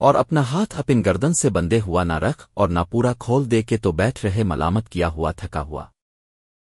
اور اپنا ہاتھ اپن گردن سے بندے ہوا نہ رکھ اور نہ پورا کھول دے کے تو بیٹھ رہے ملامت کیا ہوا، تھکا ہوا۔